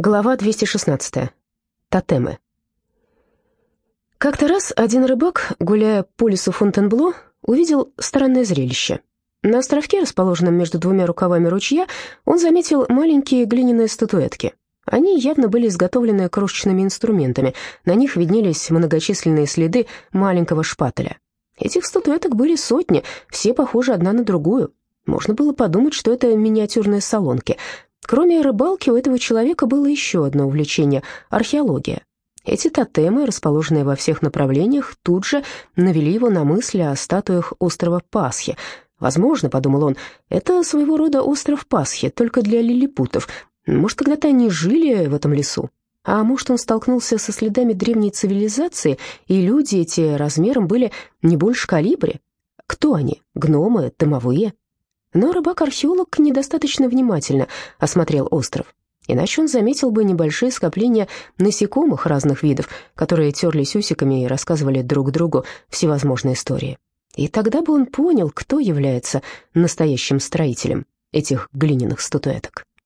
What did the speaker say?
Глава 216. Тотемы. Как-то раз один рыбак, гуляя по лесу Фонтенбло, увидел странное зрелище. На островке, расположенном между двумя рукавами ручья, он заметил маленькие глиняные статуэтки. Они явно были изготовлены крошечными инструментами, на них виднелись многочисленные следы маленького шпателя. Этих статуэток были сотни, все похожи одна на другую. Можно было подумать, что это миниатюрные салонки — Кроме рыбалки, у этого человека было еще одно увлечение – археология. Эти тотемы, расположенные во всех направлениях, тут же навели его на мысли о статуях острова Пасхи. Возможно, подумал он, это своего рода остров Пасхи, только для лилипутов. Может, когда-то они жили в этом лесу? А может, он столкнулся со следами древней цивилизации, и люди эти размером были не больше калибри? Кто они? Гномы? Домовые? Но рыбак-археолог недостаточно внимательно осмотрел остров. Иначе он заметил бы небольшие скопления насекомых разных видов, которые терлись усиками и рассказывали друг другу всевозможные истории. И тогда бы он понял, кто является настоящим строителем этих глиняных статуэток.